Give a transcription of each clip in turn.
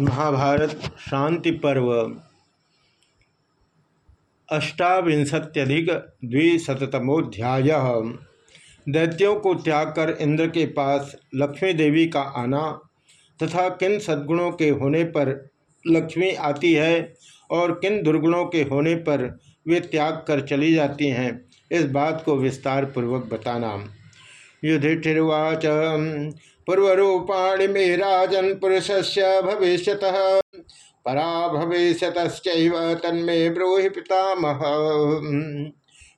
महाभारत शांति पर्व। अष्टाविंशत्यधिक द्विशतमोध्याय दैत्यों को त्याग कर इंद्र के पास लक्ष्मी देवी का आना तथा किन सद्गुणों के होने पर लक्ष्मी आती है और किन दुर्गुणों के होने पर वे त्याग कर चली जाती हैं, इस बात को विस्तार पूर्वक बताना युधिष्ठिर्वाच पूर्वरूपाणि मे राजन पुरुष भविष्य परा भविष्य तन्मे ब्रूहि पितामह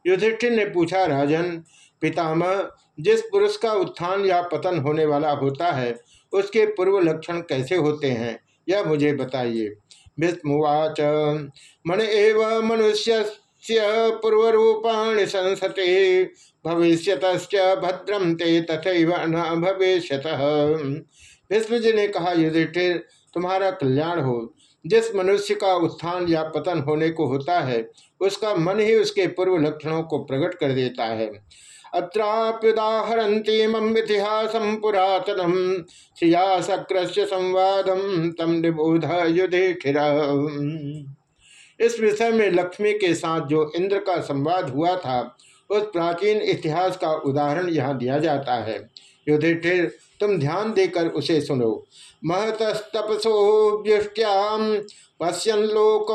युधिष्ठिर ने पूछा, राजन, पितामह, जिस पुरुष का उत्थान या पतन होने वाला होता है, उसके पूर्व लक्षण कैसे होते हैं, यह मुझे बताइए। मन एव मनुष्य पूर्वरूपाणि संसते भविष्य भद्रम ते तथा न भविष्य भीष्म जी ने कहा, युधिष्ठिर, तुम्हारा कल्याण हो। जिस मनुष्य का उत्थान या पतन होने को होता है, उसका मन ही उसके पूर्व लक्षणों को प्रकट कर देता है। अत्राप्युदाहरती मम इतिहासम पुरातनम श्रिया सक्र संवादम तम निबोध युधिष्ठिर इस विषय में लक्ष्मी के साथ जो इंद्र का संवाद हुआ था, उस प्राचीन इतिहास का उदाहरण यहाँ दिया जाता है। युधिष्ठिर, तुम ध्यान देकर उसे सुनो। महतस्तपसोव्युष्ट्याम पश्यन लोक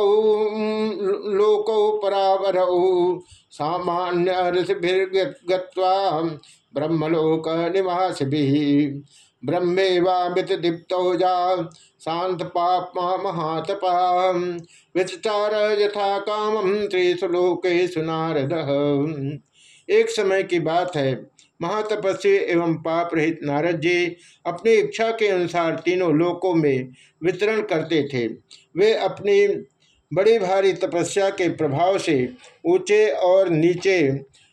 लोक परावर। सामान्य ऋषिभिर्गत्वा ब्रह्मलोक निवास भी ब्रह्मेवामित दीप्तौजा शांत पापमा महातपा विचार यथा कामम त्रिशुलोकेशु नारद एक समय की बात है, महातपस्वी एवं पाप रहित नारद जी अपनी इच्छा के अनुसार तीनों लोकों में वितरण करते थे। वे अपनी बड़ी भारी तपस्या के प्रभाव से ऊँचे और नीचे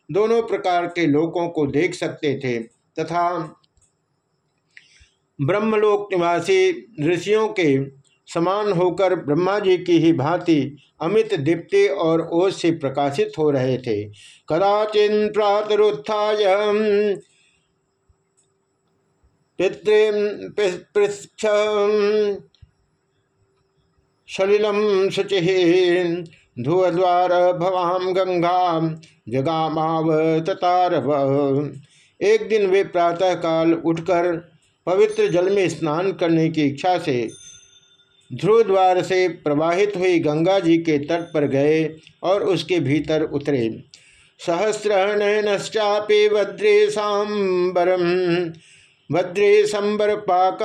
दोनों प्रकार के लोकों को देख सकते थे तथा ब्रह्मलोक निवासी ऋषियों के समान होकर ब्रह्मा जी की ही भांति अमित, दीप्ति और ओज से प्रकाशित हो रहे थे। कदाचिन प्रातरुत्थाय सलिलम शुचि ध्रुवद्वार भवाम गंगा जगामाव ततारव एक दिन वे प्रातःकाल उठकर पवित्र जल में स्नान करने की इच्छा से ध्रुव द्वार से प्रवाहित हुई गंगा जी के तट पर गए और उसके भीतर उतरे। सहस्रहणश्चापे भद्रे सांबरम भद्रे संबर पाक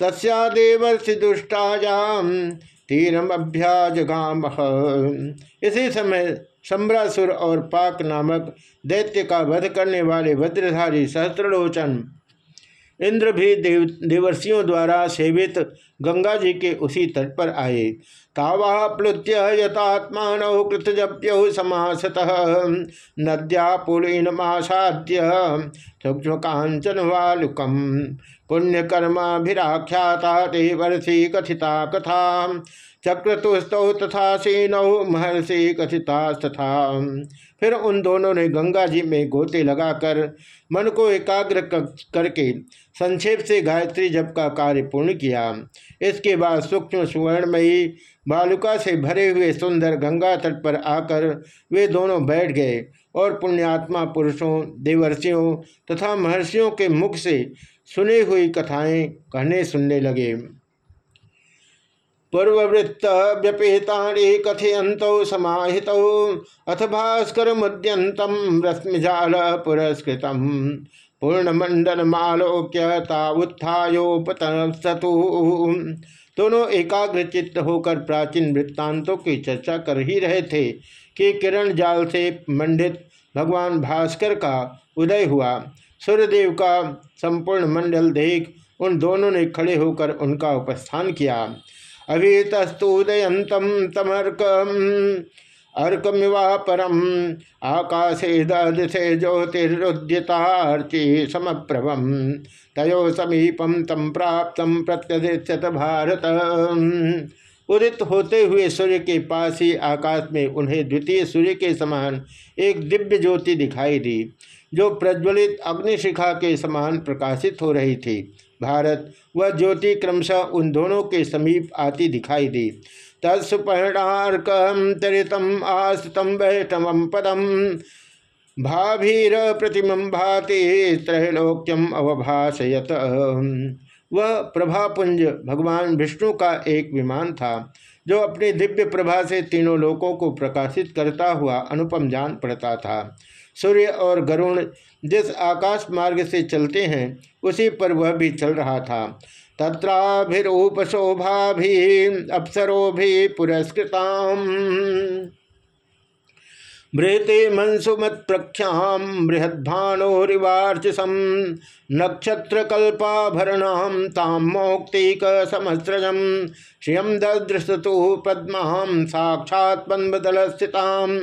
तस्यादेवर्षि दुष्टायाम तीरम अभ्याजगाम। इसी समय सम्रासुर और पाक नामक दैत्य का वध करने वाले वज्रधारी सहस्रलोचन इंद्र भी देव, देवर्षियों द्वारा सेवित गंगा जी के उसी तट पर आए। तावा प्लुत्य यथात्मा कृतजप्यौ समासत। नद्या पुलीनमासाद्य सूक्ष्म कांचन वालुकम। पुण्यकर्माभिराख्याता देवर्षि कथिता कथा। चक्रतुस्तौ तथा सेनौ महर्षि कथिता तथा फिर उन दोनों ने गंगा जी में गोते लगाकर मन को एकाग्र करके संक्षेप से गायत्री जप का कार्य पूर्ण किया। इसके बाद सूक्ष्म सुवर्णमयी बालुका से भरे हुए सुंदर गंगा तट पर आकर वे दोनों बैठ गए और पुण्यात्मा पुरुषों, देवर्षियों तथा महर्षियों के मुख से सुनी हुई कथाएँ कहने सुनने लगे। पूर्ववृत्त व्यपेताड़े कथयंत समाहित। अथ भास्कर मुद्यंतम रश्मिजाल पुरस्कृत पूर्णमंडल मालोक्य ताउत्थायोपतु दोनों एकाग्र चित्त होकर प्राचीन वृत्तांतों की चर्चा कर ही रहे थे कि किरण जाल से मंडित भगवान भास्कर का उदय हुआ। सूर्यदेव का संपूर्ण मंडल देख उन दोनों ने खड़े होकर उनका उपस्थान किया। अभीतस्तुदयंतम तमर्कम अर्कमिवा परम आकाशे दधसे ज्योतिरुद्यतार्चि समप्रभम, तयो समीपम तम प्राप्त प्रत्यधित भारत। उदित होते हुए सूर्य के पास ही आकाश में उन्हें द्वितीय सूर्य के समान एक दिव्य ज्योति दिखाई दी, जो प्रज्वलित अग्निशिखा के समान प्रकाशित हो रही थी। भारत वह ज्योति क्रमशः उन दोनों के समीप आती दिखाई दी। तत्सुपर्णाकम चरितम आस्तम वैष्णव पदम भाभीर प्रतिम भाति त्रैलोक्यम अवभाषयत। वह प्रभापुंज भगवान विष्णु का एक विमान था, जो अपनी दिव्य प्रभा से तीनों लोकों को प्रकाशित करता हुआ अनुपम जान पड़ता था। सूर्य और गरुण जिस आकाश मार्ग से चलते हैं, उसी पर वह भी चल रहा था। तत्राभिरूपशोभा भी अप्सरो भी पुरस्कृताम बृहते मनसुमत प्रख्याम बृहद्भानुरिवार्चिसम नक्षत्र कल्पाभरणाम ताम मौक्तिक समस्रजम श्रियम ददृशतु पद्मा साक्षात पन्बदल स्थिताम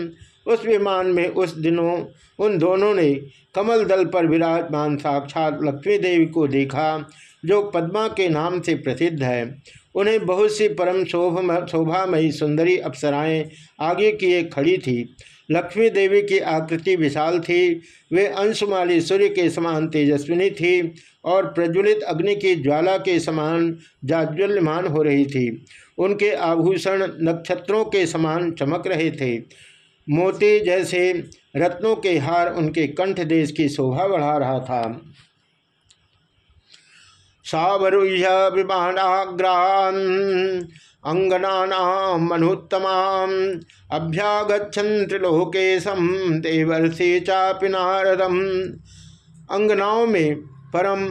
उस विमान में उस दिनों उन दोनों ने कमल दल पर विराजमान साक्षात लक्ष्मी देवी को देखा, जो पद्मा के नाम से प्रसिद्ध है। उन्हें बहुत सी परम शोभ शोभामयी सुंदरी अप्सराएँ आगे किए खड़ी थी। लक्ष्मी देवी की आकृति विशाल थी, वे अंशमाली सूर्य के समान तेजस्विनी थी और प्रज्वलित अग्नि की ज्वाला के समान जाज्वल्यमान हो रही थी। उनके आभूषण नक्षत्रों के समान चमक रहे थे। मोती जैसे रत्नों के हार उनके कंठ देश की शोभा बढ़ा रहा था। सावरुह्य विमानाग्रान अंगना अभ्यागछन त्रिलोकेशम देवर्षि चापि नारदम अंगनाओं में परम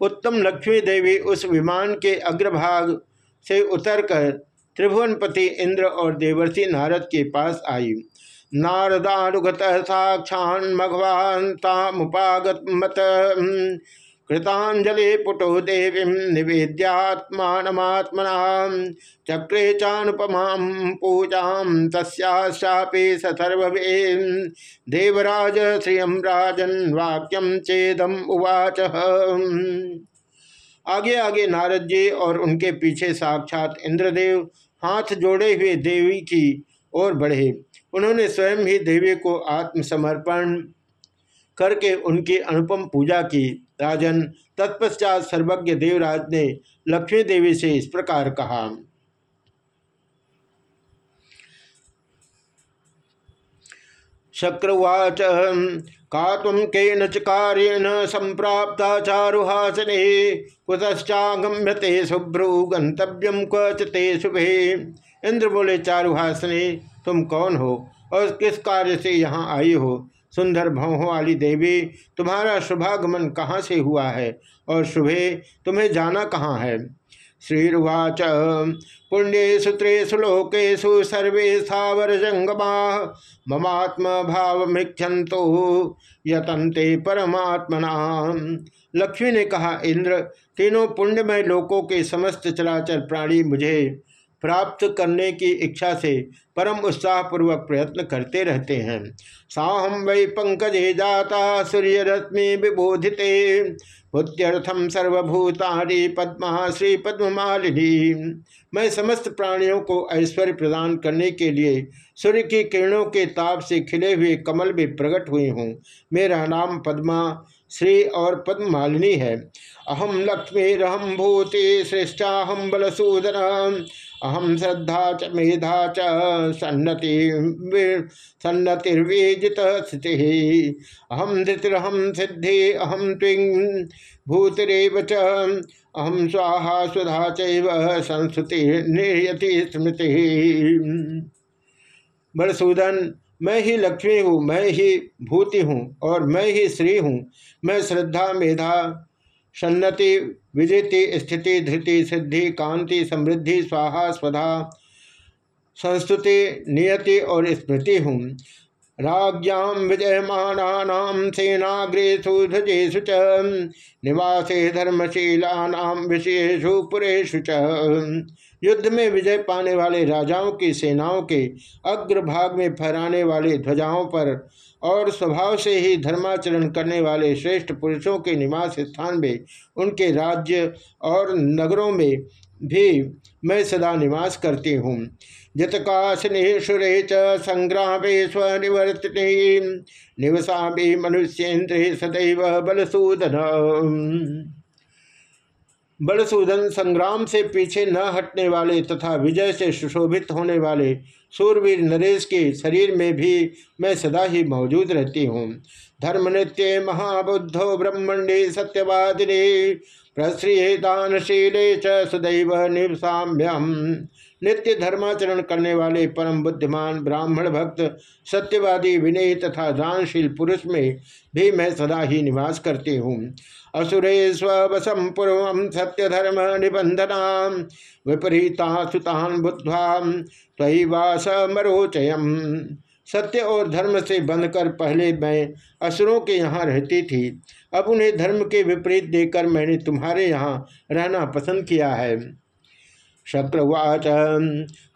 उत्तम लक्ष्मी देवी उस विमान के अग्रभाग से उतरकर त्रिभुवनपति इंद्र और देवर्षि नारद के पास आई। नारदानुगत साक्षान मघवान तामुपागत कृतांजलि पुटो देवी निवेद्यात्मात्मना चक्रे चानुपमा पूजा तस्यापि सथर्वे देवराज श्रियम राजन वाक्यम चेदम उवाच। आगे आगे नारद जी और उनके पीछे साक्षात इंद्रदेव हाथ जोड़े हुए देवी की ओर बढ़े। उन्होंने स्वयं ही देवी को आत्मसमर्पण करके उनकी अनुपम पूजा की। राजन तत्पश्चात सर्वज्ञ देवराज ने लक्ष्मी देवी से इस प्रकार कहा। शक्रवाच का तुम केन कार्यन संप्राप्ता चारुहासने? कुतश्चागम्यते शुभ्रु गंतव्यम क्वचते शुभे। इंद्र बोले, चारुहासने, तुम कौन हो और किस कार्य से यहाँ आई हो? सुंदर भवों वाली देवी, तुम्हारा शुभागमन कहाँ से हुआ है? और शुभे, तुम्हें जाना कहाँ है? श्रीर्वाच। पुण्येशु त्रेषु लोकेशु सर्वे स्थावर जंगमा ममात्म भाव मिख्यंतो यतंते परमात्मना लक्ष्मी ने कहा, इंद्र, तीनों पुण्यमय लोकों के समस्त चराचर प्राणी मुझे प्राप्त करने की इच्छा से परम उत्साहपूर्वक प्रयत्न करते रहते हैं। साहम वै पंकजे जाता सूर्य रश्मि विबोधिते। भूत्यर्थम सर्वभूतानि पद्मा श्री पद्ममालिनी। मैं समस्त प्राणियों को ऐश्वर्य प्रदान करने के लिए सूर्य की किरणों के ताप से खिले हुए कमल में प्रकट हुई हूँ। मेरा नाम पद्मा श्री और पद्मालिनी है। अहम लक्ष्मी रहम भूति श्रेष्ठा हम बलसूदन अहम श्रद्धा च मेधा च सन्नति सन्नतिर्वेजित स्थिति। अहम धृतिरहम सिद्धि अहम त्विंग भूतिरव च। अहम स्वाहा सुधा संस्कृति निर्यति स्मृति। बड़सूदन मैं ही लक्ष्मी हूँ, मैं ही भूति हूँ और मैं ही श्री हूँ। मैं श्रद्धा, मेधा सन्नति विजिति स्थिति धृति सिद्धि कांति समृद्धि स्वाहा स्वधा संस्तुति नियति और स्मृति हूँ। विजयमाना सेनाग्रेशु ध्वजेशु च निवासे धर्मशीला विषयेशु पुरेशु च। युद्ध में विजय पाने वाले राजाओं की सेनाओं के अग्रभाग में फहराने वाले ध्वजाओं पर और स्वभाव से ही धर्माचरण करने वाले श्रेष्ठ पुरुषों के निवास स्थान में उनके राज्य और नगरों में भी मैं सदा निवास करती हूँ। जितकाशनेशुरे च संग्रामे स्वनिवर्तिनी निवसा मनुष्येन्द्र सदैव बलसूदन। बलसूदन संग्राम से पीछे न हटने वाले तथा विजय से सुशोभित होने वाले सूरवीर नरेश के शरीर में भी मैं सदा ही मौजूद रहती हूँ। धर्म नृत्य महाबुद्धो ब्रह्मण्डे सत्यवादिने प्रश्रिय दानशीले च सदैव निवसाम्यम नित्य धर्माचरण करने वाले परम बुद्धिमान ब्राह्मण भक्त, सत्यवादी विनय तथा दानशील पुरुष में भी मैं सदा ही निवास करती हूँ। असुरे स्वसम पूर्व सत्य धर्म निबंधना विपरीता सुतान बुद्ध्वा तही वास मरोचयम सत्य और धर्म से बंधकर पहले मैं असुरों के यहाँ रहती थी। अब उन्हें धर्म के विपरीत देकर मैंने तुम्हारे यहाँ रहना पसंद किया है। शक्रवाच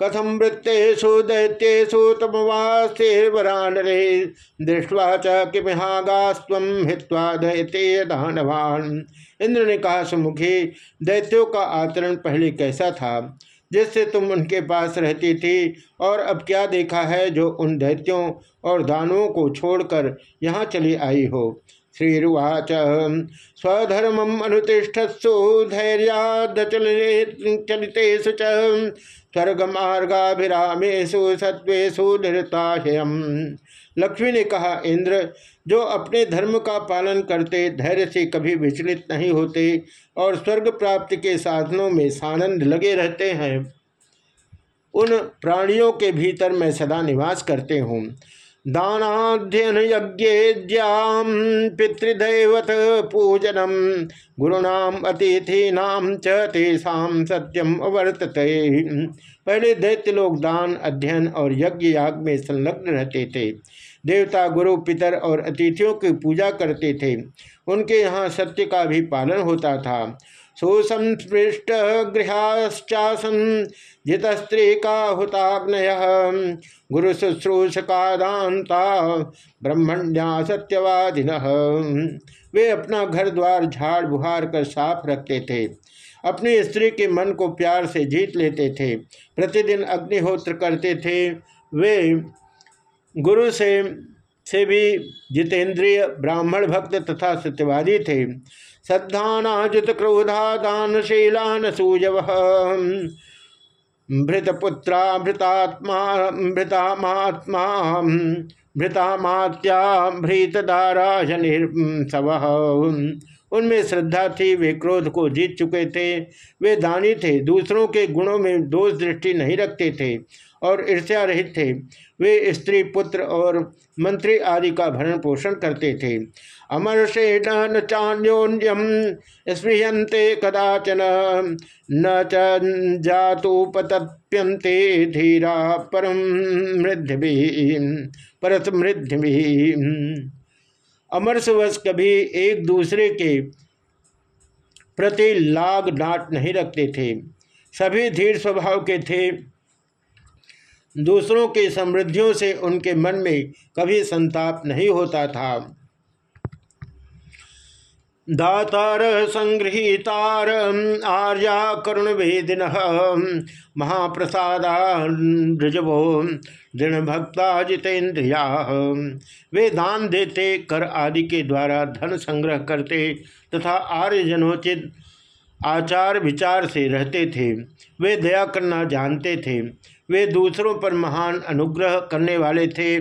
कथम वृत्तेषु दैत्येषु तमवास्तेवरानरे दृष्टवा च किमिहागास्व हित्वा दैत्य दानवान। इंद्र ने कहा, सुमुखी, दैत्यों का आचरण पहले कैसा था? जिससे तुम उनके पास रहती थी? और अब क्या देखा है जो उन दैत्यों और दानवों को छोड़कर यहाँ चली आई हो? श्रीरुवाच। स्वधर्म अनुतिष्ठत्सु धैर्यादचलितेषु च। स्वर्गमार्गाभिरामेशु सत्वेशु निरताशयम। लक्ष्मी ने कहा, इंद्र, जो अपने धर्म का पालन करते, धैर्य से कभी विचलित नहीं होते और स्वर्ग प्राप्ति के साधनों में सानंद लगे रहते हैं। उन प्राणियों के भीतर मैं सदा निवास करते हूँ। दानाध्ययन यज्ञेज्याम पितृदैवत पूजनम। गुरुणाम, अतिथीनाम च तेषाम सत्यम अवर्तते। पहले दैत्य लोग दान, अध्ययन और यज्ञ याग में संलग्न रहते थे। देवता, गुरु, पितर और अतिथियों की पूजा करते थे। उनके यहाँ सत्य का भी पालन होता था। सुसंस्पृष्ट गृहाश्चासन जित स्त्री का हुताग्नय गुरु शुश्रूषका दानता ब्रह्मण्या सत्यवादिन। वे अपना घर द्वार झाड़ बुहार कर साफ़ रखते थे। अपनी स्त्री के मन को प्यार से जीत लेते थे। प्रतिदिन अग्निहोत्र करते थे। वे गुरु से से भी जितेंद्रिय ब्राह्मण भक्त तथा सत्यवादी थे। श्रद्धानाजुत क्रोधा दानशीलान सूजव भृतपुत्रा भृतात्मा भृतामात्मा भृतामात्या भृतदाराजनिर्सव उनमें श्रद्धा थी, वे क्रोध को जीत चुके थे। वे दानी थे, दूसरों के गुणों में दोष दृष्टि नहीं रखते थे। और ईर्ष्या रहित थे। वे स्त्री, पुत्र और मंत्री आदि का भरण पोषण करते थे। अमर्षेण न चान्योन्यम स्पृहते कदाचन, न जातुपतप्यंते धीरा परम मृद्धि मृद्धि अमरसवश कभी एक दूसरे के प्रति लाग डांट नहीं रखते थे। सभी धीर स्वभाव के थे। दूसरों की समृद्धियों से उनके मन में कभी संताप नहीं होता था। दातार संगृहीतार, आर्या करुण वेदिन महाप्रसादा ऋजवो दृढ़ भक्ता जितेन्द्रिया वे दान देते, कर आदि के द्वारा धन संग्रह करते तथा आर्य जनोचित आचार विचार से रहते थे। वे दया करना जानते थे। वे दूसरों पर महान अनुग्रह करने वाले थे।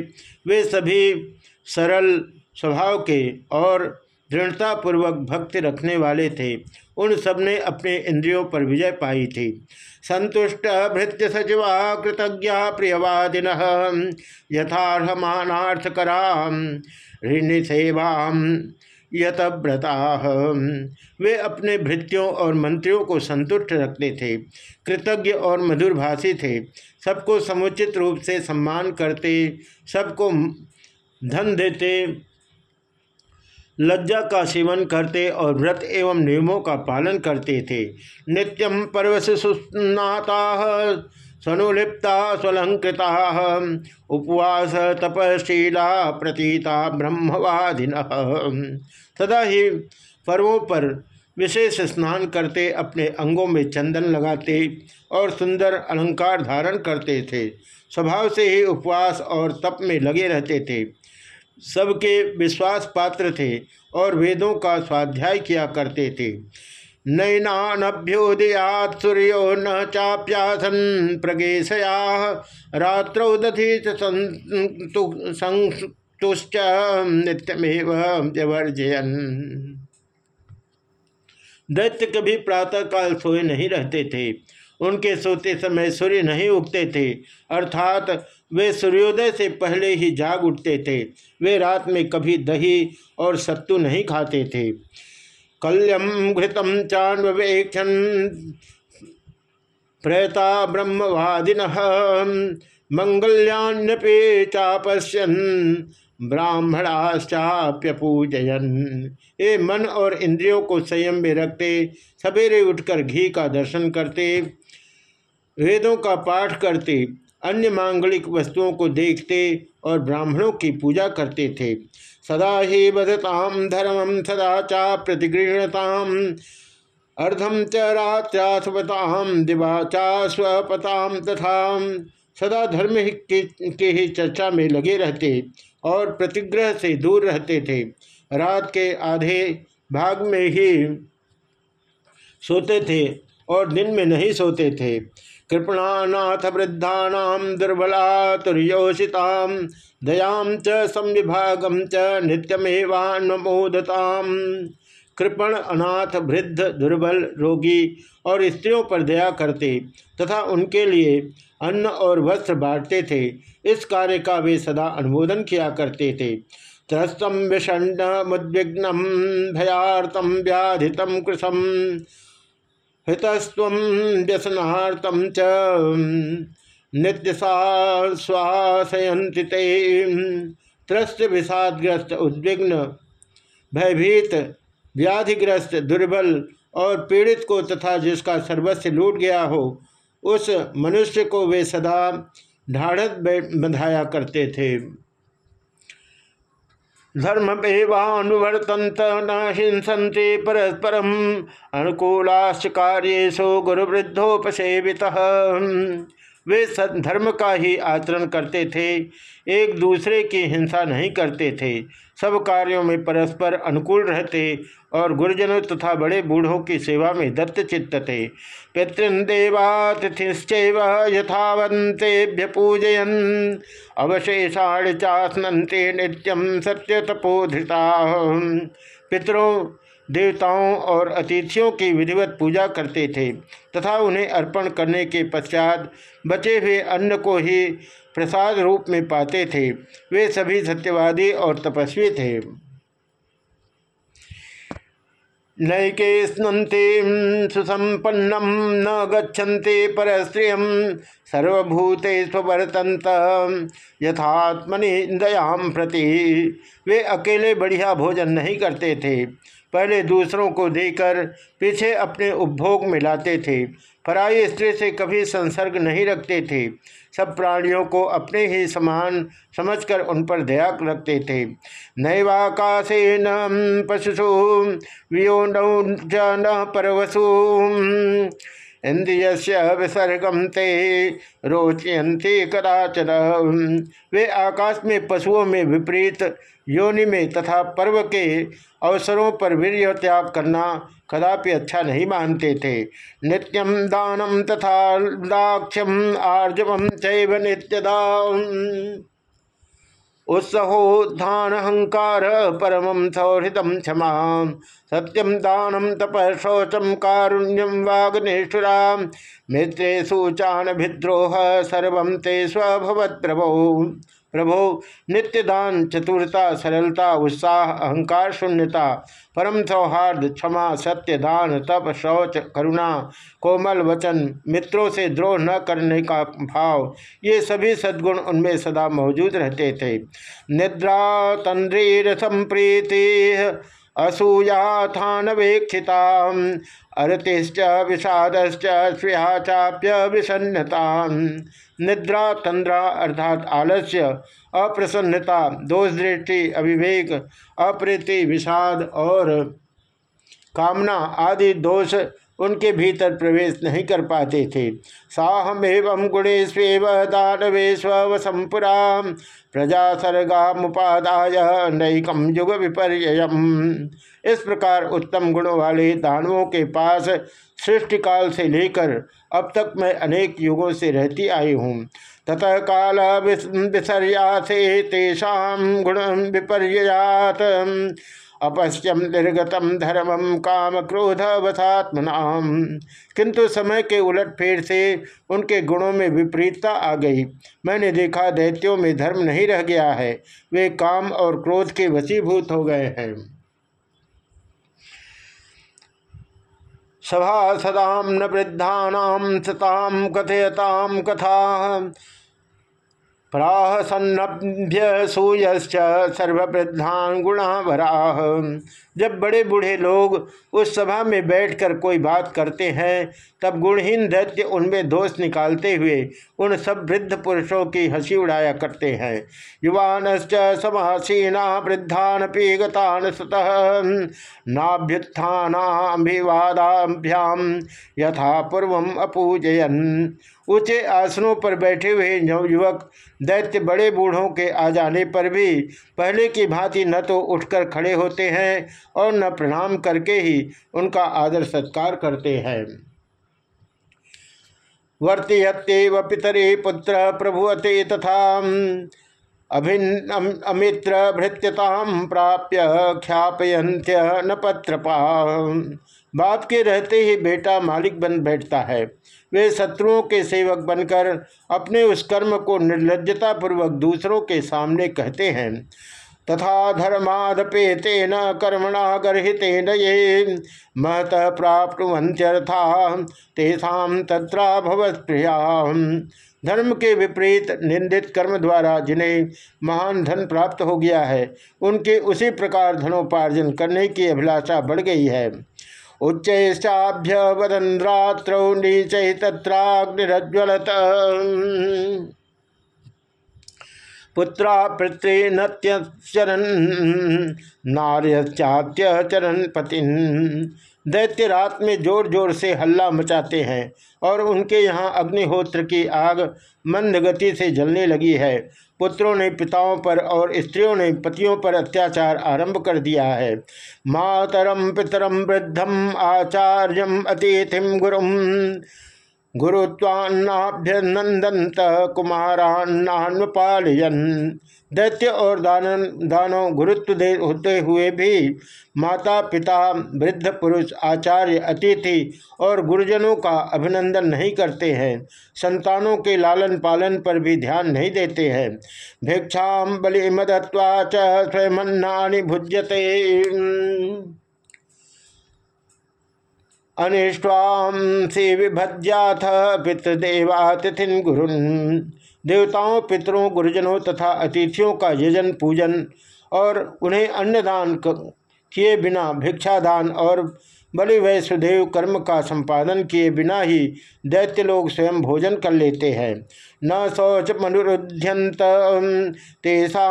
वे सभी सरल स्वभाव के और दृढ़तापूर्वक भक्ति रखने वाले थे। उन सबने अपने इंद्रियों पर विजय पाई थी। संतुष्ट भृत्य सचिवा कृतज्ञा प्रियवादिन यथार्हमानार्थकरा ऋण सेवा यतव्रता। वे अपने भृत्यों और मंत्रियों को संतुष्ट रखते थे, कृतज्ञ और मधुरभाषी थे। सबको समुचित रूप से सम्मान करते, सबको धन देते, लज्जा का सेवन करते और व्रत एवं नियमों का पालन करते थे। नित्यम पर्वश सुस्नाता सनुलिप्ता स्वलंकृता। उपवास तपशीला प्रतीता ब्रह्मवादिन। सदा ही पर्वों पर विशेष स्नान करते, अपने अंगों में चंदन लगाते और सुंदर अलंकार धारण करते थे। स्वभाव से ही उपवास और तप में लगे रहते थे। सबके विश्वास पात्र थे और वेदों का स्वाध्याय किया करते थे। नैनानभ्योदयात सूर्यो न चाप्यासन प्रगेशया रात्रौ दधि संतुष्ट नित्यमेव व्यवर्जयन। दैत्य कभी प्रातः काल सोए नहीं रहते थे। उनके सोते समय सूर्य नहीं उगते थे। अर्थात वे सूर्योदय से पहले ही जाग उठते थे। वे रात में कभी दही और सत्तू नहीं खाते थे। कल्यम घृतम चान्वेक्षण प्रयता ब्रह्मवादिन। मंगल्यान्यपे चापश्यन ब्राह्मणाश्चाप्य पूजयन ये मन और इंद्रियों को संयम में रखते, सवेरे उठकर घी का दर्शन करते, वेदों का पाठ करते, अन्य मांगलिक वस्तुओं को देखते और ब्राह्मणों की पूजा करते थे। सदा ही बधताम धर्मम सदा चा प्रतिगृहताम अर्धम च रात्यासवताम दिवा चा स्वपताम तथा। सदा धर्म ही के ही चर्चा में लगे रहते और प्रतिग्रह से दूर रहते थे। रात के आधे भाग में ही सोते थे और दिन में नहीं सोते थे। कृपणानाथ वृद्धा दुर्बला तुर्योषिता दयाम च संविभागम च नित्यमेवान्मोदताम। कृपण, अनाथ, वृद्ध, दुर्बल, रोगी और स्त्रियों पर दया करते तथा उनके लिए अन्न और वस्त्र बांटते थे। इस कार्य का वे सदा अनुमोदन किया करते थे। त्रस्तम विषण्ण मुद्विग्नम भयातम व्याधितम कृशम हितस्व व्यसनार्तम च नित्य श्वासयंति त्रस्त विषादग्रस्त उद्विग्न, भयभीत, व्याधिग्रस्त, दुर्बल और पीड़ित को तथा जिसका सर्वस्व लूट गया हो, उस मनुष्य को वे सदा ढाढ़त बंधाया करते थे। धर्म पेवानुवर्तंत न हिंसन्ते परस्परम, अनुकूलाश्च कार्येशो गुरुवृद्धोपसेवित। वे धर्म का ही आचरण करते थे। एक दूसरे की हिंसा नहीं करते थे। सब कार्यों में परस्पर अनुकूल रहते और गुरुजनों तथा बड़े बूढ़ों की सेवा में दत्त चित्त थे। पितृन देवातिथिश्चैव यथावंतेभ्य पूजयन। अवशेषाण चासनते नित्यम सत्य तपोधृता पितरों देवताओं और अतिथियों की विधिवत पूजा करते थे तथा उन्हें अर्पण करने के पश्चात बचे हुए अन्न को ही प्रसाद रूप में पाते थे। वे सभी सत्यवादी और तपस्वी थे। नैके स्नते सुसंपन्नम न गच्छन्ते परस्त्रियम सर्वभूते स्ववर्तंत यथात्मनि दयाम प्रति। वे अकेले बढ़िया भोजन नहीं करते थे। पहले दूसरों को देकर पीछे अपने उपभोग में लाते थे पराई स्त्री से कभी संसर्ग नहीं रखते थे। सब प्राणियों को अपने ही समान समझकर उन पर दया रखते थे। नैवाकाशे न पशुषु वियो न परवसु इंद्रिय विसर्गम ते रोचयंती कदाचन। वे आकाश में, पशुओं में विपरीत योनि में तथा पर्व के अवसरों पर वीर त्याग करना कदापि अच्छा नहीं मानते थे। नित्यम दानम तथा दाक्षम आर्जवम चैव नित्यदा उत्सहोत्थानहंकार परम सौहृदम क्षमा सत्यम दानम तप शौचम कारुण्यम वाग्निष्ठुरा मित्रे सूचान भिद्रोह सर्व ते स्वभवत प्रभो नित्य दान चतुरता, सरलता, उत्साह, अहंकार, शून्यता, परम सौहार्द, क्षमा, सत्य, दान, तप, शौच, करुणा, कोमल वचन, मित्रों से द्रोह न करने का भाव, ये सभी सद्गुण उनमें सदा मौजूद रहते थे। निद्रा, तंद्रीर, संप्रीति असूयाथानवेक्षिता अरतिश्च विषादश्च स्विहा चाप्य विसन्नता। निद्रा तंद्रा अर्थात आलस्य, अप्रसन्नता दोष दृष्टि अविवेक, अप्रीति, विषाद और कामना आदि दोष उनके भीतर प्रवेश नहीं कर पाते थे। साहमेव गुणेश्व दानवेश्व संपुरा प्रजा सर्गा मुपादाय नैकम युग विपर्य इस प्रकार उत्तम गुणों वाले दानवों के पास सृष्टिकाल से लेकर अब तक मैं अनेक युगों से रहती आई हूँ। ततः काल विसर्या से तेषा गुण विपर्यात अपश्यम निर्गतम धर्मम काम क्रोध वसात्मनाम किंतु समय के उलट फेर से उनके गुणों में विपरीतता आ गई। मैंने देखा दैत्यों में धर्म नहीं रह गया है। वे काम और क्रोध के वशीभूत हो गए हैं। सभा सदा न वृद्धा सता कथयता कथा। प्राह सन्नभ्य सूयश्च सर्ववृद्धान गुणावराह जब बड़े बूढ़े लोग उस सभा में बैठकर कोई बात करते हैं, तब गुणहीन दैत्य उनमें दोष निकालते हुए उन सब वृद्ध पुरुषों की हँसी उड़ाया करते हैं। युवानश्च समासीना वृद्धान पीगतान सुतः नाभ्युत्थानाभिवादाभ्याम यथा पूर्व अपूजयन। ऊँचे आसनों पर बैठे हुए युवक दैत्य बड़े बूढ़ों के आ जाने पर भी पहले की भांति न तो उठकर खड़े होते हैं और न प्रणाम करके ही उनका आदर सत्कार करते हैं। वर्तयत्येव पितरे पुत्र प्रभुवते तथा अभिन्न अमित्र भृत्यताम प्राप्य ख्यापयंत्य न पत्रपा बाप के रहते ही बेटा मालिक बन बैठता है। वे शत्रुओं के सेवक बनकर अपने उस कर्म को निर्लजतापूर्वक दूसरों के सामने कहते हैं। तथा धर्मादपेतेन कर्मणा गर्हितेन ये महत प्राप्तवंत्यर्था तेषा तत्राभवत्प्रिया धर्म के विपरीत निंदित कर्म द्वारा जिन्हें महान धन प्राप्त हो गया है, उनके उसी प्रकार धनोपार्जन करने की अभिलाषा बढ़ गई है। उच्चैश्चाभ्य वदंद्रात्रौ नीचै तत्राग्निज्वलत पुत्रा पितृनत्यचरन नार्यचात्यचरन पतिन। दैत्य रात में ज़ोर ज़ोर से हल्ला मचाते हैं और उनके यहाँ अग्निहोत्र की आग मंद गति से जलने लगी है। पुत्रों ने पिताओं पर और स्त्रियों ने पतियों पर अत्याचार आरंभ कर दिया है। मातरम पितरम वृद्धम आचार्यम अतिथिम गुरुम गुरुत्वान्नाभ्यनंदंत कुमारान्नान्पालयन। दैत्य और दानन दानव गुरुत्व होते हुए भी माता पिता वृद्ध पुरुष, आचार्य, अतिथि और गुरुजनों का अभिनंदन नहीं करते हैं। संतानों के लालन पालन पर भी ध्यान नहीं देते हैं। भिक्षा बलि मदत्वा च स्वयं भुज्यते। अनिष्टाम से विभज्याथ पितृदेवातिथिन गुरु देवताओं, पितरों, गुरुजनों तथा अतिथियों का यजन, पूजन और उन्हें अन्नदान किए बिना भिक्षादान और बलि वैश्वदेव कर्म का संपादन किए बिना ही दैत्य लोग स्वयं भोजन कर लेते हैं। न शौच मनुरुध्यंत तेषा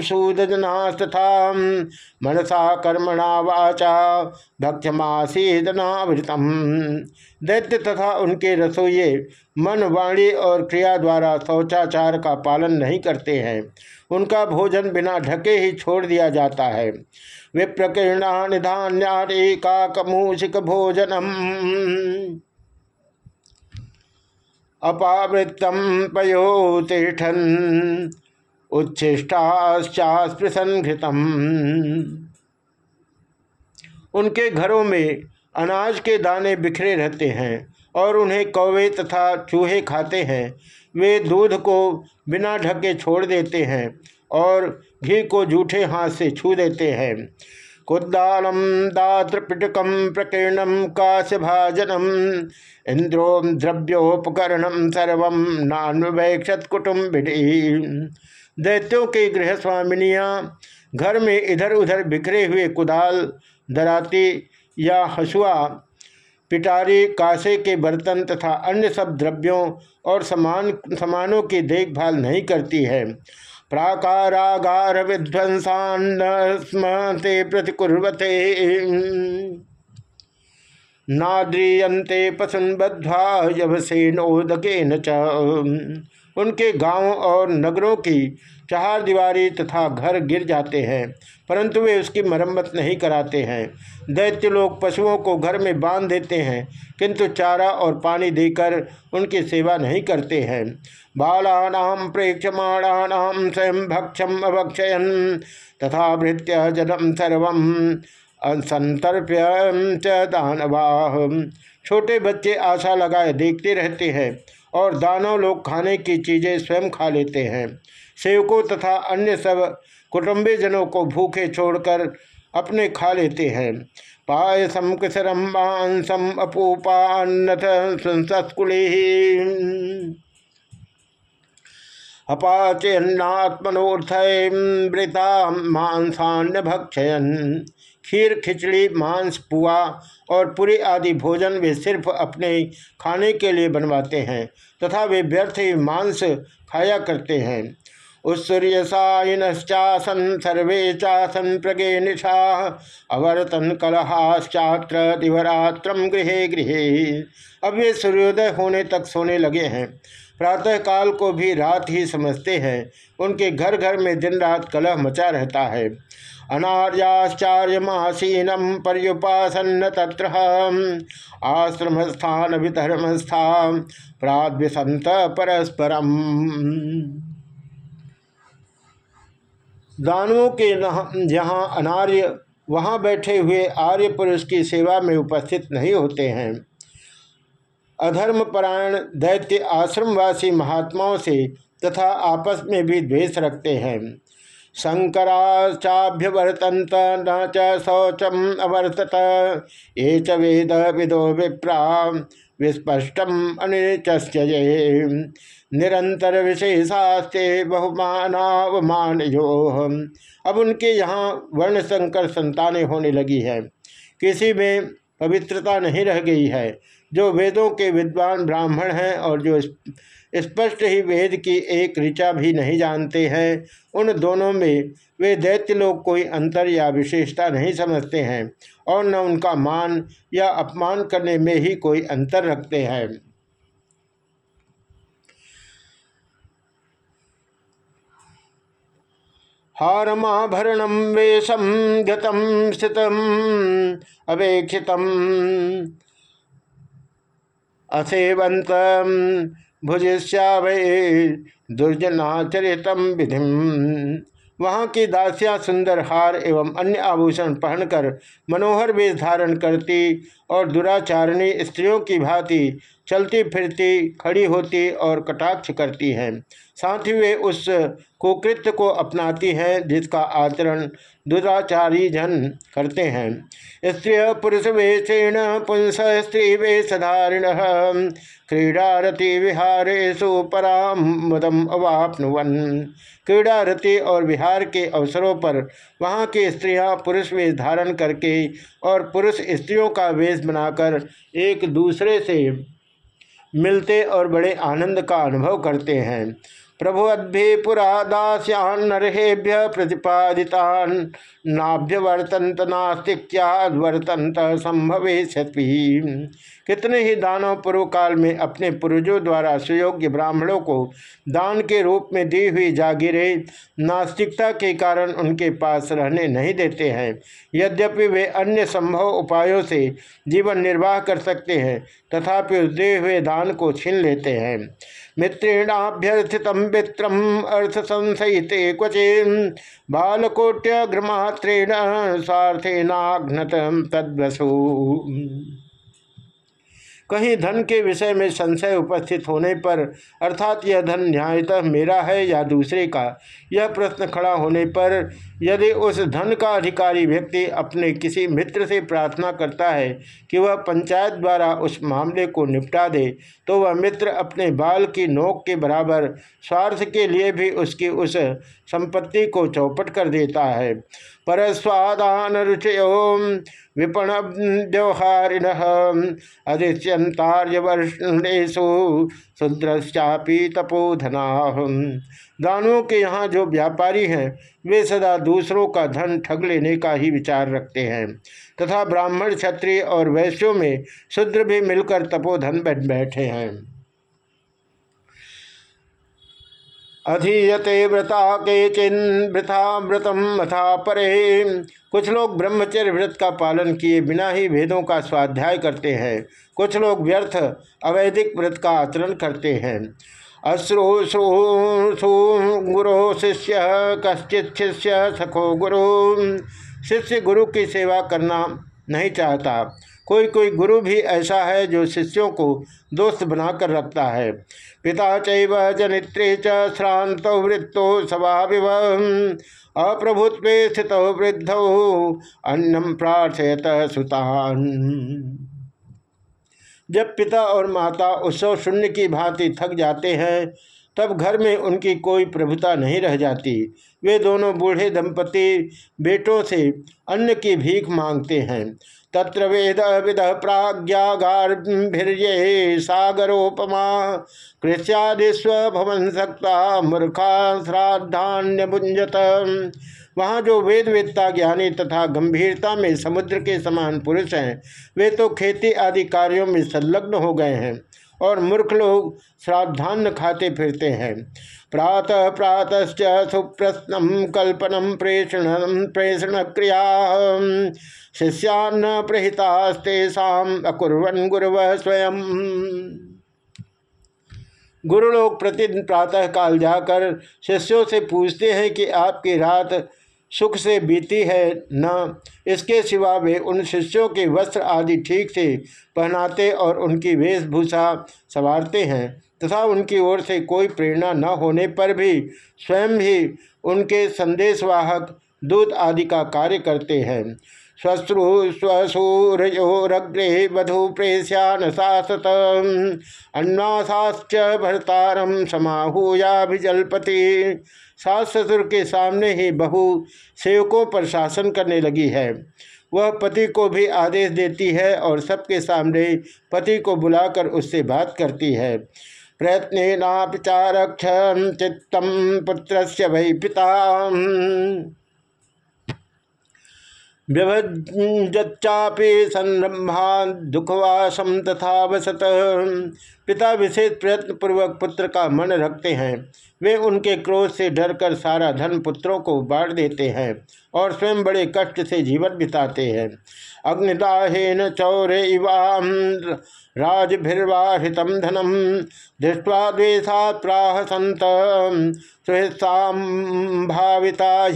सूदजनास्तथा मनसा कर्मणा वाचा भक्षमासीदनावृतम दैत्य तथा उनके रसोइये मन, वाणी और क्रिया द्वारा शौचाचार का पालन नहीं करते हैं। उनका भोजन बिना ढके ही छोड़ दिया जाता है। विप्रकीर्णा निधान्यारे काकमूषिक भोजनम अपावृतम पयोतिष्ठन उच्छिष्टाश्चास्पृशन घृतम। उनके घरों में अनाज के दाने बिखरे रहते हैं और उन्हें कौवे तथा चूहे खाते हैं। वे दूध को बिना ढके छोड़ देते हैं और घी को जूठे हाथ से छू देते हैं। कुदालम दात्रपिटकम प्रकीर्णम काशभाजनम इंद्रो द्रव्योपकरणम सर्व नान्वेक्षत कुटुम्ब दैत्यों के गृह स्वामिनियाँ, घर में इधर उधर बिखरे हुए कुदाल, दराती या हसुआ, पिटारी, कासे के बर्तन तथा अन्य सब द्रव्यों और समान, सामानों की देखभाल नहीं करती है। प्राकारागार विध्वंसान स्मते प्रतिकुर्वते। नाद्रियंते पशुन बद्धा यवसेनोदके न उनके गाँवों और नगरों की चार दीवारी तथा घर गिर जाते हैं, परंतु वे उसकी मरम्मत नहीं कराते हैं। दैत्य लोग पशुओं को घर में बाँध देते हैं, किंतु चारा और पानी देकर उनकी सेवा नहीं करते हैं। बालानाम प्रेक्षमाणानाम स्वयं भक्षम अभक्षयन तथा भृत्य जनम सर्व संतर्प्य दानवाह छोटे बच्चे आशा लगाए देखते रहते हैं। और दानव लोग खाने की चीज़ें स्वयं खा लेते हैं। सेवकों तथा अन्य सब कुटुम्बी जनों को भूखे छोड़कर अपने खा लेते हैं। पायसम किसरम मांसम अपूपान्नथ संसस्कुली अपाचेन्नात्मनोर्थ मांसान्य भक्षयन खीर, खिचड़ी, मांस, पुआ और पूरी आदि भोजन वे सिर्फ़ अपने खाने के लिए बनवाते हैं तथा वे व्यर्थ ही मांस खाया करते हैं। उस उत्सूर्यसायनश्चासन सर्वे चासन प्रगे निशा, अवर्तन कलहाश्चात्र दिवरात्रम गृह गृह। अब ये सूर्योदय होने तक सोने लगे हैं। प्रातःकाल को भी रात ही समझते हैं। उनके घर घर में दिन रात कलह मचा रहता है। अनार्याश्चार्यमासीनम पर्युपासन्न तत्र आश्रम स्थान विधर्मस्था प्राद्यसंत परस्परम दानवों के जहाँ अनार्य, वहाँ बैठे हुए आर्य पुरुष की सेवा में उपस्थित नहीं होते हैं। अधर्मपरायण दैत्य आश्रमवासी महात्माओं से तथा आपस में भी द्वेष रखते हैं। शंकराचाभ्यवर्तंत न च शौचम अवर्तत। ये च वेद विदो विप्रा, विस्पष्टम अनिचस्ये निरंतर विशेषास्ते बहुमानावमान अब उनके यहाँ वर्ण संकर संतानें होने लगी है। किसी में पवित्रता नहीं रह गई है। जो वेदों के विद्वान ब्राह्मण हैं और जो स्पष्ट ही वेद की एक ऋचा भी नहीं जानते हैं, उन दोनों में वे दैत्य लोग कोई अंतर या विशेषता नहीं समझते हैं और न उनका मान या अपमान करने में ही कोई अंतर रखते हैं। हारमाभरणम वेशम गतम स्थितम अवेक्षित असेवंत भुजिष्या वै दुर्जनाचरितम विधि। वहाँ की दासियाँ सुंदर हार एवं अन्य आभूषण पहनकर मनोहर वेश धारण करती और दुराचारणी स्त्रियों की भांति चलती फिरती, खड़ी होती और कटाक्ष करती हैं। साथ ही वे उस कुकृत्य को अपनाती हैं, जिसका आचरण दुराचारी जन करते हैं। स्त्रिय पुरुष वेशेण पुंस स्त्री वेशधारिण क्रीडारति विहारेशु पराम मुदम अवापनुवन। क्रीडारति और विहार के अवसरों पर वहाँ की स्त्रियाँ पुरुष वेश धारण करके और पुरुष स्त्रियों का वेश बनाकर एक दूसरे से मिलते और बड़े आनंद का अनुभव करते हैं। प्रभुवद्भि पुरा दास्यान्नर्हेभ्य प्रतिपादितान नाभ्यवर्तंत नास्तिक्यावर्तंत संभवे कितने ही दानव पूर्व काल में अपने पूर्वजों द्वारा सुयोग्य ब्राह्मणों को दान के रूप में दी हुई जागीरें नास्तिकता के कारण उनके पास रहने नहीं देते हैं। यद्यपि वे अन्य संभव उपायों से जीवन निर्वाह कर सकते हैं, तथापि उस दिए हुए दान को छीन लेते हैं। मित्रेणाभ्यर्थित मित्रम अर्थ संसहित क्वचे बालकोट्यग्रमात्रेण स्वार्थेनाघ्नत तद्वसु। कहीं धन के विषय में संशय उपस्थित होने पर, अर्थात यह धन न्यायतः मेरा है या दूसरे का, यह प्रश्न खड़ा होने पर, यदि उस धन का अधिकारी व्यक्ति अपने किसी मित्र से प्रार्थना करता है कि वह पंचायत द्वारा उस मामले को निपटा दे तो वह मित्र अपने बाल की नोक के बराबर स्वार्थ के लिए भी उसकी उस संपत्ति को चौपट कर देता है। परस्वादान रुचयो विपण व्यवहारिण अधिष्यंतार्यवर्षेशु शुद्रश्चापी तपोधना। दानवों के यहाँ जो व्यापारी हैं, वे सदा दूसरों का धन ठग लेने का ही विचार रखते हैं। तथा ब्राह्मण क्षत्रिय और वैश्यों में शुद्र भी मिलकर तपोधन बैठ बैठे हैं। अधीयते व्रता के चिन वृथा व्रतम मथा परे। कुछ लोग ब्रह्मचर्य व्रत का पालन किए बिना ही वेदों का स्वाध्याय करते हैं। कुछ लोग व्यर्थ अवैधिक व्रत का आचरण करते हैं। अश्रुश्रुशु गुरु, शिष्य, कश्चित शिष्य, सखो गुरु। शिष्य गुरु की सेवा करना नहीं चाहता। कोई कोई गुरु भी ऐसा है जो शिष्यों को दोस्त बनाकर रखता है। पिता चैव जनित्रे च श्रांत वृत्तो स्वभाविव अप्रभुत्व स्थित वृद्ध अन्नम प्रार्थयत सुतान। जब पिता और माता उत्सव शून्य की भांति थक जाते हैं, तब घर में उनकी कोई प्रभुता नहीं रह जाती। वे दोनों बूढ़े दंपति बेटों से अन्न की भीख मांगते हैं। तत्र वेद विद प्राज्ञागार्भिर्ये सागरोपमा। कृष्यादिस्वन सकता मूर्खा श्राद्धान्य भुंजत वहाँ जो वेद वेदता ज्ञानी तथा गंभीरता में समुद्र के समान पुरुष हैं, वे तो खेती आदि कार्यों में संलग्न हो गए हैं। और मूर्ख लोग श्राद्धान्न खाते फिरते हैं। प्रातः, प्रातश्च, सुप्रश्नम, कल्पनम प्रेषण प्रेषण क्रिया शिष्यान्न प्रहितास्तेषाम अकुर्वन गुरव स्वयं गुरु लोग प्रतिदिन प्रातः काल जाकर शिष्यों से पूछते हैं कि आपकी रात सुख से बीती है न। इसके सिवा वे उन शिष्यों के वस्त्र आदि ठीक से पहनाते और उनकी वेशभूषा संवारते हैं, तथा उनकी ओर से कोई प्रेरणा न होने पर भी स्वयं ही उनके संदेशवाहक, दूत आदि का कार्य करते हैं। श्वश्रु स्वसूरयोरग्रे वधु प्रेस्यान सासत अन्वासाश्च भरतारम समाहूयाभिजलपति। सास ससुर के सामने ही बहु सेवकों पर शासन करने लगी है। वह पति को भी आदेश देती है और सबके सामने पति को बुलाकर उससे बात करती है। प्रयत्न चित्तम पुत्र से वही पिता व्यभजापि संरंभा दुखवासम तथा वसत। पिता विशेष प्रयत्न पूर्वक पुत्र का मन रखते हैं। वे उनके क्रोध से डरकर सारा धन पुत्रों को बांट देते हैं और स्वयं बड़े कष्ट से जीवन बिताते हैं। अग्निदाहेन चौरे इवाम राजभिर्वाहितम धनम दृष्टवा द्वेषा प्राह संत भाविता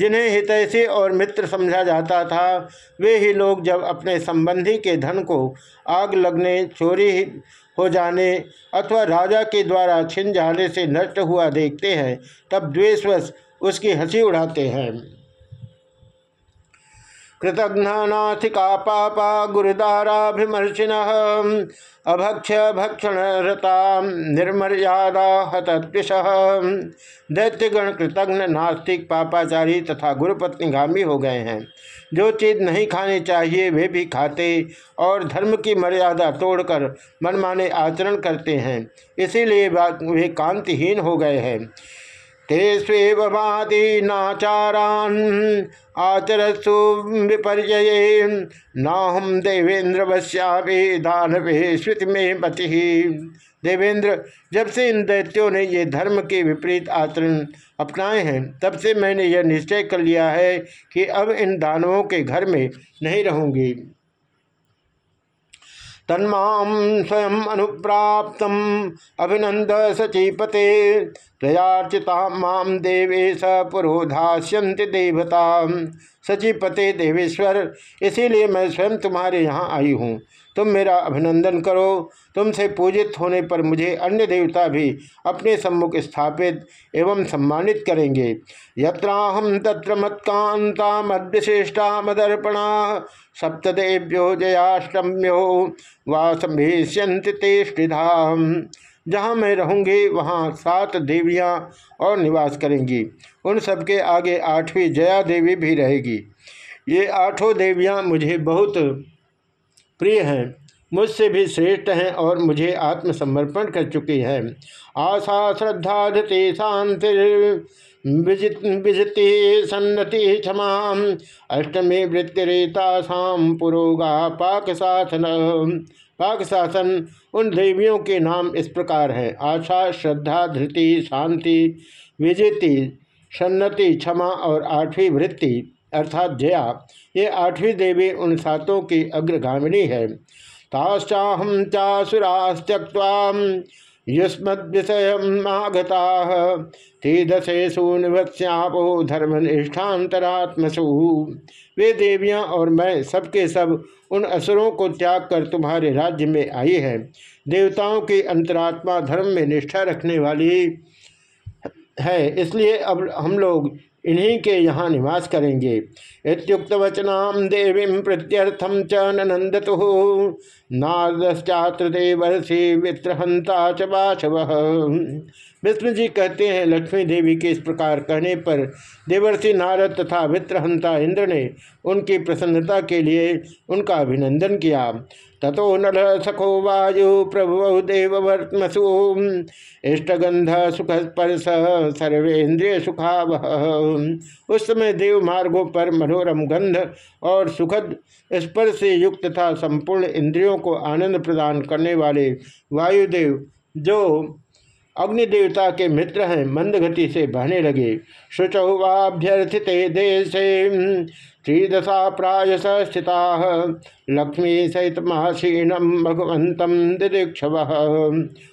जिन्हें हितैषी और मित्र समझा जाता था, वे ही लोग जब अपने संबंधी के धन को आग लगने, चोरी हो जाने अथवा राजा के द्वारा छिन जाने से नष्ट हुआ देखते हैं, तब द्वेषवश उसकी हँसी उड़ाते हैं। कृतघ्नाथिका पापा गुरुदाराभिमर्शिन अभक्ष भक्षण रता निर्मर्यादा हतद्विष। दैत्यगण कृतघ्न नास्तिक, पापाचारी तथा गुरुपत्नीगामी हो गए हैं। जो चीज़ नहीं खानी चाहिए, वे भी खाते और धर्म की मर्यादा तोड़कर मनमाने आचरण करते हैं। इसीलिए वे कांतिहीन हो गए हैं। ते नाचारान आचरसु विपर्य नाहम देवेंद्र वश्यावे दानवे श्रुति में बति देवेंद्र जब से इन दैत्यों ने ये धर्म के विपरीत आचरण अपनाए हैं, तब से मैंने यह निश्चय कर लिया है कि अब इन दानवों के घर में नहीं रहूँगी। तन्मा स्वयं अनुप्राप्त अभिनंद सचीपते। प्रयाचिता माम देवेश पुरोधास्यंत देवता। सचीपते देवेश्वर, इसीलिए मैं स्वयं तुम्हारे यहाँ आई हूँ। तुम मेरा अभिनंदन करो। तुमसे पूजित होने पर मुझे अन्य देवता भी अपने सम्मुख स्थापित एवं सम्मानित करेंगे। यत्राहम तत्र मत्कांता मद्विशिष्टा मदर्पणा सप्तदेव्यो जयाष्टम्यो वासभीष्यंत जहाँ मैं रहूँगी, वहाँ सात देवियाँ और निवास करेंगी। उन सबके आगे आठवीं जया देवी भी रहेगी। ये आठों देवियाँ मुझे बहुत प्रिय हैं। मुझसे भी श्रेष्ठ हैं और मुझे आत्मसमर्पण कर चुकी हैं। आशा, श्रद्धा धृति शांति। विजति सन्नति क्षमा अष्टमी वृत्तिरेतासाम पुरोगा पाक शासन पाक शासन उन देवियों के नाम इस प्रकार है। आशा, श्रद्धा, धृति, शांति, विजिति, सन्नति, क्षमा और आठवीं वृत्ति, अर्थात जया, ये आठवीं देवी उन सातों की अग्रगामिनी है। ताश्चाहम चासुरास्त्यक्वा युष्मद्विषयमागता ते दशेशु निवत्स्यापो धर्मनिष्ठातरात्मसु वे देवियाँ और मैं सबके सब उन असुरों को त्याग कर तुम्हारे राज्य में आई है। देवताओं की अंतरात्मा धर्म में निष्ठा रखने वाली है, इसलिए अब हम लोग इन्हीं के यहाँ निवास करेंगे। इतुक्त वचनाम देवी प्रत्यर्थम च नंदतु नादश्चात्र देवर्षि वित्रहंता च बाशव विष्णु जी कहते हैं, लक्ष्मी देवी के इस प्रकार कहने पर, देवर्षि नारद तथा वित्रहंता इंद्र ने उनकी प्रसन्नता के लिए उनका अभिनंदन किया। ततो नल सखो वायु प्रभु देववर्तमसु। इष्टगंध सुख स्पर्श सर्वेन्द्रिय सुखाव उस समय देव मार्गों पर मनोरम गंध और सुखद स्पर्श युक्त था संपूर्ण इंद्रियों को आनंद प्रदान करने वाले वायुदेव, जो अग्निदेवता के मित्र हैं मंद गति से बहने लगे। शुचौवाभ्यर्थित देश। त्रिदशा प्रायस स्थिता लक्ष्मी सहित महासीनम भगवंतम दिदीक्षव।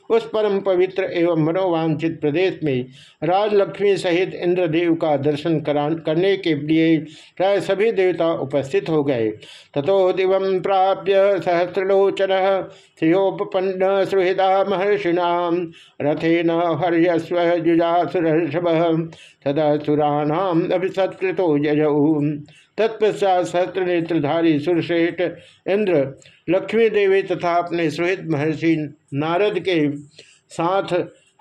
उस परम पवित्र एवं मनोवांछित प्रदेश में राजलक्ष्मी सहित इंद्रदेव का दर्शन करने के लिए प्राय सभी देवता उपस्थित हो गए। तथो दिव प्राप्य सहस्रलोचन श्रियोपन्न सुहृदा महर्षिणा रथेन हर्यस्व जुजासुरषभ तदा सुराणाम अभिसत्कृतो जजऊ तत्पश्चात सहस्त्र नेत्रधारी सुरश्रेष्ठ इंद्र लक्ष्मी देवी तथा अपने सुहित महर्षि नारद के साथ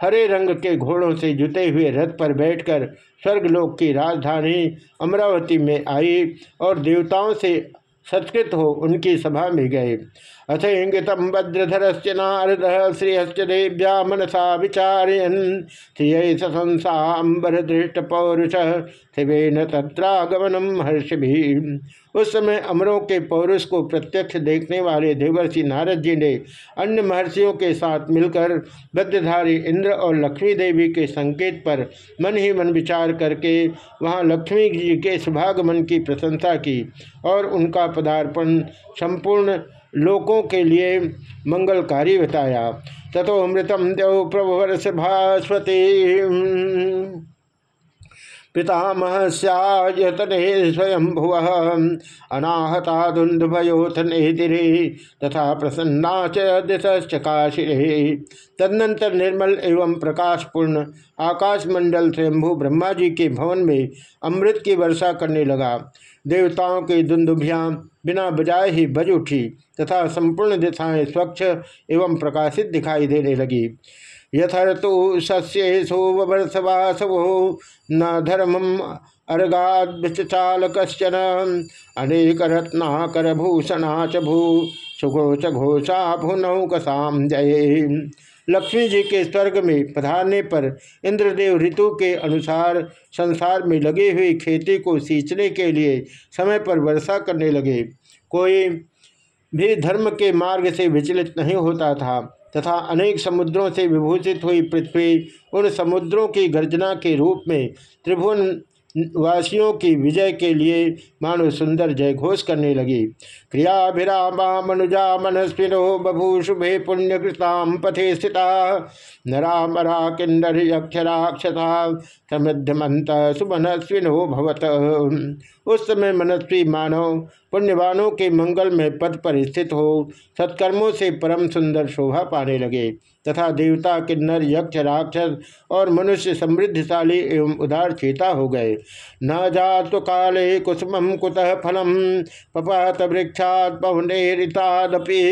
हरे रंग के घोड़ों से जुते हुए रथ पर बैठकर स्वर्गलोक की राजधानी अमरावती में आई और देवताओं से सत्कृत हो उनकी सभा में गए। अथ इंगितम भद्रधर से नारद श्रीहस्त देव्या मनसा विचारयन श्रिय संसाबर दृष्ट पौरुष शिवेन तत्रागमनम हर्ष भी उस समय अमरों के पौरुष को प्रत्यक्ष देखने वाले देवर्षि नारद जी ने अन्य महर्षियों के साथ मिलकर बद्रधारी इंद्र और लक्ष्मी देवी के संकेत पर मन ही मन विचार करके वहाँ लक्ष्मी जी के शुभागमन की प्रशंसा की और उनका पदार्पण संपूर्ण लोकों के लिए मंगलकारी बताया। तथो अमृतम देव प्रभुवर्ष भास्वती पितामह सतने स्वयं भुव अनाहता धुंधभयोथ नेतिरे तथा प्रसन्ना चकाशिरे तदनंतर निर्मल एवं प्रकाशपूर्ण आकाश मंडल स्वयंभू ब्रह्मा जी के भवन में अमृत की वर्षा करने लगा। देवताओं की दुंदुभियाँ बिना बजाय ही बज उठी तथा संपूर्ण दिशाएँ स्वच्छ एवं प्रकाशित दिखाई देने लगी। यथर्तु सस्येशो वर्षवासवो न धर्मम अर्गाचालकश्चन अनेक रत्नाकर भूषणा च सुघोष घोषा भुनौकसाम जय। लक्ष्मी जी के स्वर्ग में पधारने पर इंद्रदेव ऋतु के अनुसार संसार में लगी हुई खेती को सींचने के लिए समय पर वर्षा करने लगे। कोई भी धर्म के मार्ग से विचलित नहीं होता था, तथा अनेक समुद्रों से विभूषित हुई पृथ्वी उन समुद्रों की गर्जना के रूप में त्रिभुवन वासियों की विजय के लिए मानो सुंदर जय घोष करने लगी। क्रियाभिरामा मनुजा मनस्विनो बभू शुभे पुण्यकृताम पथे स्थिता। नरा मरा किन्नर यक्षराक्षता समृद्धमंत सुमनस्विनो भवत। उस समय मनस्वी मानव पुण्यवानों के मंगल में पद पर स्थित हो, सत्कर्मों से परम सुंदर शोभा पाने लगे। तथा देवता, किन्नर, यक्ष, राक्षस और मनुष्य समृद्धशाली एवं उदार चेता हो गए। न जात काले कुसुम कुतः फलम, पपात वृक्षात पवनेरितादपि।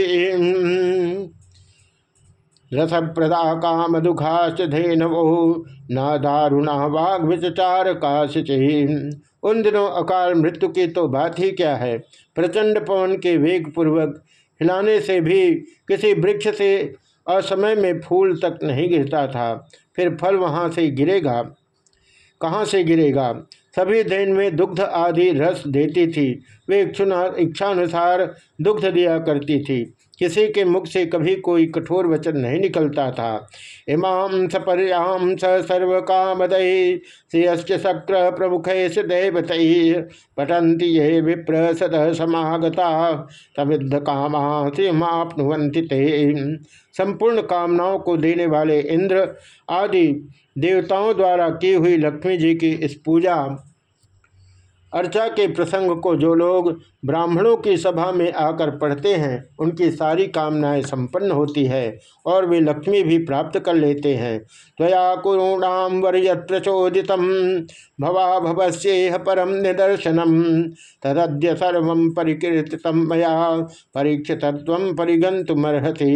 रसप्रदा काम दुखाश्च धेनवो, न दारुणा वाघ विचार काशिचे। उन दिनों अकाल मृत्यु की तो बात ही क्या है? प्रचंड पवन के वेग पूर्वक हिलाने से भी किसी वृक्ष से असमय में फूल तक नहीं गिरता था, फिर फल वहाँ से गिरेगा। कहाँ से गिरेगा? सभी दिन में दुग्ध आदि रस देती थी। वे इच्छानुसार दुग्ध दिया करती थी। किसी के मुख से कभी कोई कठोर वचन नहीं निकलता था। इमाम सपर्याम स सर्व कामदय श्रेयश्च शक्र प्रमुख देवत पठंती ये विप्र सद समागता तमिद्ध कामा श्रीमापनुवंति संपूर्ण कामनाओं को देने वाले इंद्र आदि देवताओं द्वारा की हुई लक्ष्मी जी की इस पूजा अर्चा के प्रसंग को जो लोग ब्राह्मणों की सभा में आकर पढ़ते हैं, उनकी सारी कामनाएँ संपन्न होती है और वे लक्ष्मी भी प्राप्त कर लेते हैं। त्वया कुरूणाम वर्यत प्रचोदित भवा भवस्ेह परम निदर्शनम, तदद्य सर्व परिकीर्तित मया परीक्षित परिगंतुमर्हति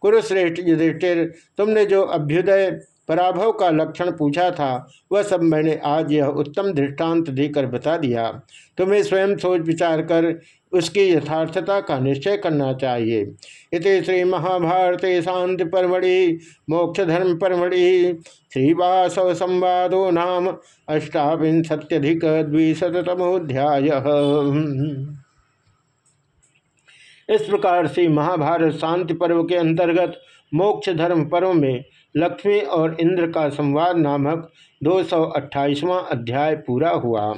कुरुश्रेष्ठ युधिष्ठिर, तुमने जो अभ्युदय पराभव का लक्षण पूछा था, वह सब मैंने आज यह उत्तम दृष्टांत देकर बता दिया। तुम्हें स्वयं सोच विचार कर उसकी यथार्थता का निश्चय करना चाहिए। इस श्री महाभारत शांति परमढ़ि मोक्ष धर्म परमढ़ि, श्रीवासव संवादो नाम अष्टाविंशत्यधिक द्विशतमोध्याय इस प्रकार से महाभारत शांति पर्व के अंतर्गत मोक्ष धर्म पर्व में लक्ष्मी और इंद्र का संवाद नामक दो अध्याय पूरा हुआ।